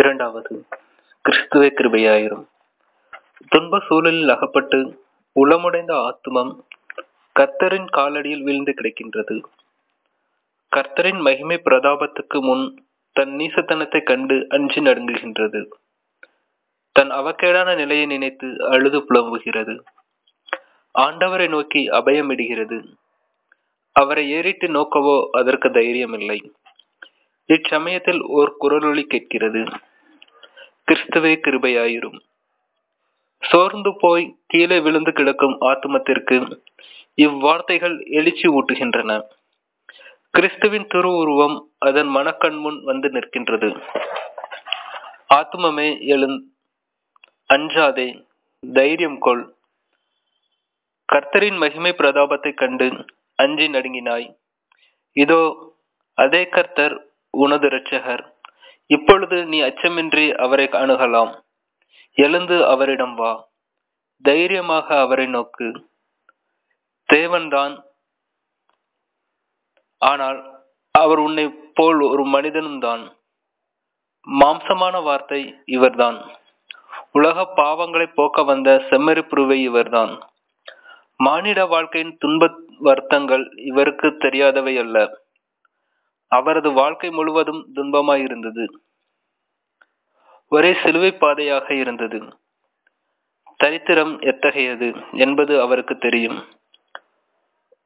இரண்டாவது கிறிஸ்துவே கிருபையாயிரும். துன்ப சூழலில் அகப்பட்டு உளமுடைந்த ஆத்மம் கர்த்தரின் காலடியில் வீழ்ந்து கிடைக்கின்றது. கர்த்தரின் மகிமை பிரதாபத்துக்கு முன் தன் நீசத்தனத்தை கண்டு அஞ்சி நடுங்குகின்றது. தன் அவக்கேடான நிலையை நினைத்து அழுது புலம்புகிறது. ஆண்டவரை நோக்கி அபயமிடுகிறது. அவரை ஏறிட்டு நோக்கவோ அதற்கு தைரியமில்லை. இச்சமயத்தில் ஓர் குரலொலி கேட்கிறது. கிறிஸ்துவே கிருபையாயிரும். சோர்ந்து போய் கீழே விழுந்து கிடக்கும் ஆத்துமத்திற்கு இவ்வார்த்தைகள் எழுச்சி ஊட்டுகின்றன. கிறிஸ்துவின் திருவுருவம் அதன் மனக்கண் முன் வந்து நிற்கின்றது. ஆத்துமமே எழுந் அஞ்சாதே தைரியம் கொள். கர்த்தரின் மகிமை பிரதாபத்தை கண்டு அஞ்சி நடுங்கினாய். இதோ அதே கர்த்தர் உனது இரட்சகர். இப்பொழுது நீ அச்சமின்றி அவரை அணுகலாம் எழுந்து அவரிடம் வா. தைரியமாக அவரை நோக்கு. தேவன்தான். ஆனால் அவர் உன்னை போல் ஒரு மனிதனும் தான். மாம்சமான வார்த்தை இவர்தான். உலக பாவங்களை போக்க வந்த செம்மறிப்புருவை இவர்தான். மானிட வாழ்க்கையின் துன்ப வருத்தங்கள் இவருக்கு தெரியாதவை அல்ல. அவரது வாழ்க்கை முழுவதும் துன்பமாயிருந்தது. ஒரே சிலுவை பாதையாக இருந்தது. தரித்திரம் எத்தகையது என்பது அவருக்கு தெரியும்.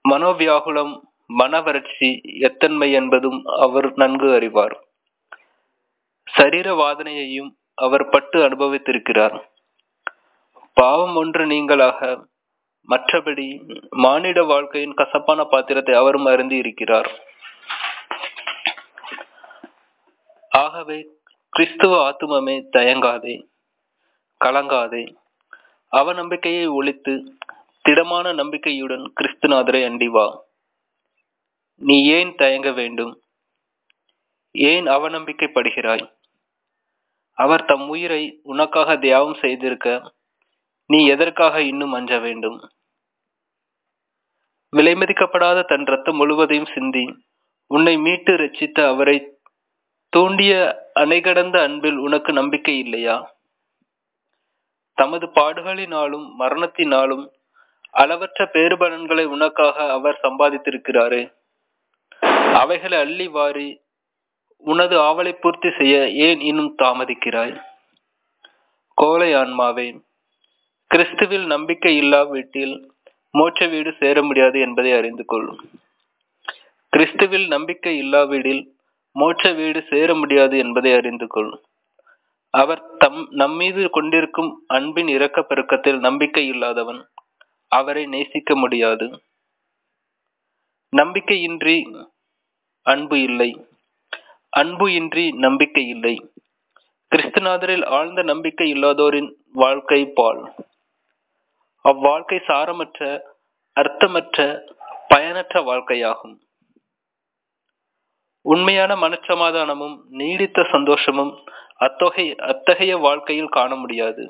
மனோவியாகுலம் மன வறட்சி எத்தன்மை என்பதும் அவர் நன்கு அறிவார். சரீர வாதனையையும் அவர் பட்டு அனுபவித்திருக்கிறார். பாவம் ஒன்று நீங்களாக மற்றபடி மானிட வாழ்க்கையின் கசப்பான பாத்திரத்தை அவரும் அருந்தி இருக்கிறார் ஆகவே கிறிஸ்துவ ஆத்துமமே தயங்காதே கலங்காதே. அவநம்பிக்கையை ஒழித்து திடமான நம்பிக்கையுடன் கிறிஸ்துநாதரை அண்டி வா. நீ ஏன் தயங்க வேண்டும்? ஏன் அவநம்பிக்கைப்படுகிறாய்? அவர் தம் உயிரை உனக்காக தியாகம் செய்திருக்க நீ எதற்காக இன்னும் அஞ்ச வேண்டும்? விலைமதிக்கப்படாத தன் ரத்தம் முழுவதையும் சிந்தி உன்னை மீட்டு ரச்சித்த அவரை தூண்டிய அணைகடந்த அன்பில் உனக்கு நம்பிக்கை இல்லையா? தமது பாடுகளினாலும் மரணத்தினாலும் அளவற்ற பேறுபலன்களை உனக்காக அவர் சம்பாதித்திருக்கிறாரே. அவைகளை அள்ளி வாரி உனது ஆவலை பூர்த்தி செய்ய ஏன் இன்னும் தாமதிக்கிறாய்? கோலை ஆன்மாவே கிறிஸ்துவில் நம்பிக்கை இல்லா வீட்டில் மோட்ச வீடு சேர முடியாது என்பதை அறிந்து கொள்ளும் கிறிஸ்துவில் நம்பிக்கை இல்லா வீடில் மோட்ச வீடு சேர முடியாது என்பதை அறிந்து கொள். அவர் தம் நம்மீது கொண்டிருக்கும் அன்பின் இரக்க பெருக்கத்தில் நம்பிக்கை இல்லாதவன். அவரை நேசிக்க முடியாது. நம்பிக்கையின்றி அன்பு இல்லை. அன்பு இன்றி நம்பிக்கை இல்லை. கிறிஸ்துநாதரில் ஆழ்ந்த நம்பிக்கை இல்லாதோரின் வாழ்க்கை பால். அவ்வாழ்க்கை சாரமற்ற அர்த்தமற்ற பயனற்ற வாழ்க்கையாகும். உண்மையான மனச்சமாதானமும் நீடித்த சந்தோஷமும் அத்தொகை அத்தகைய வாழ்க்கையில் காண முடியாது.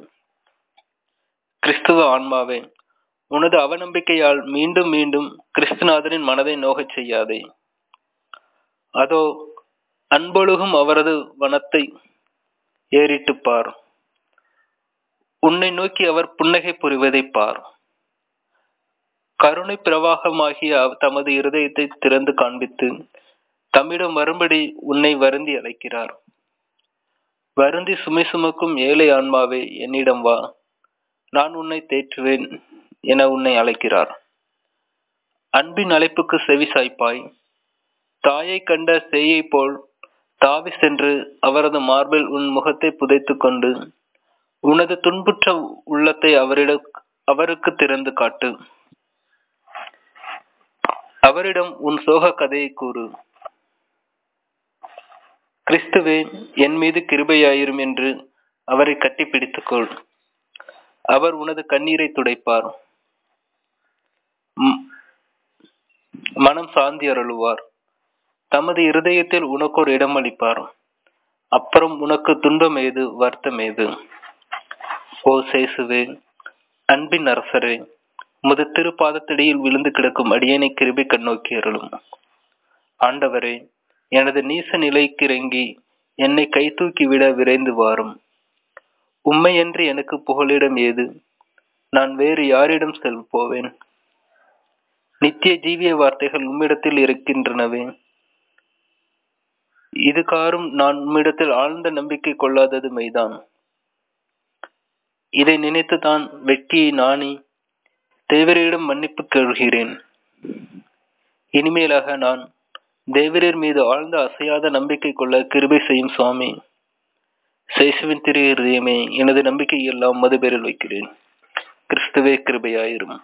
கிறிஸ்துவ ஆன்மாவே உனது அவநம்பிக்கையால் மீண்டும் மீண்டும் கிறிஸ்துநாதரின் மனதை நோகச் செய்யாதே. அதோ அன்பொழுகும் அவரது வனத்தை ஏறிட்டு பார். உன்னை நோக்கி அவர் புன்னகை புரிவதை பார். கருணை பிரவாகமாகிய தமது இருதயத்தை திறந்து காண்பித்து தம்மிடம் வரும்படி உன்னை வருந்தி அழைக்கிறார். வருந்தி சுமை சுமக்கும் ஏழை ஆன்மாவே என்னிடம் வா நான் உன்னை தேற்றுவேன் என உன்னை அழைக்கிறார். அன்பின் அழைப்புக்கு செவி சாய்ப்பாய். தாயை கண்ட செய்யை போல் தாவி சென்று அவரது மார்பில் உன் முகத்தை புதைத்து கொண்டு உனது துன்புற்ற உள்ளத்தை அவரிடம் அவருக்கு திறந்து காட்டு. அவரிடம் உன் சோக கதையை கூறு. கிறிஸ்துவே என் மீது கிருபையாயிரும் என்று அவரை கட்டிப்பிடித்துக்கொள். அவர் உனது கண்ணீரை துடைப்பார். மனம் சாந்தி அருளுவார். தமது இருதயத்தில் உனக்கு ஒரு இடம் அளிப்பார் அப்புறம் உனக்கு துன்பம் ஏது வருத்தம் ஏது? ஓ சேசுவே அன்பின் அரசரே முது திருப்பாதத்தடியில் விழுந்து கிடக்கும் அடியனை கிருபை கண்ணோக்கி அருளும். ஆண்டவரே எனது நீச நிலைக்கிறங்கி என்னை கை தூக்கி விட விரைந்து வாரும். உண்மையன்றி எனக்கு புகலிடம் ஏது? நான் வேறு யாரிடம் செல் போவேன்? நித்திய ஜீவிய வார்த்தைகள் உம்மிடத்தில் இருக்கின்றனவே. இது காரும் நான் உம்மிடத்தில் ஆழ்ந்த நம்பிக்கை கொள்ளாதது மெய்தான். இதை நினைத்துதான் வெட்கியை நாணி தேவரிடம் மன்னிப்பு கேள்கிறேன். இனிமேலாக நான் தேவரீர் மீது ஆழ்ந்த அசையாத நம்பிக்கை கொள்ள கிருபை செய்யும் சுவாமி. சேசுவின் திரு இருதயமே எனது நம்பிக்கை எல்லாம் வைக்கிறேன். கிறிஸ்துவே கிருபையாயிரும்.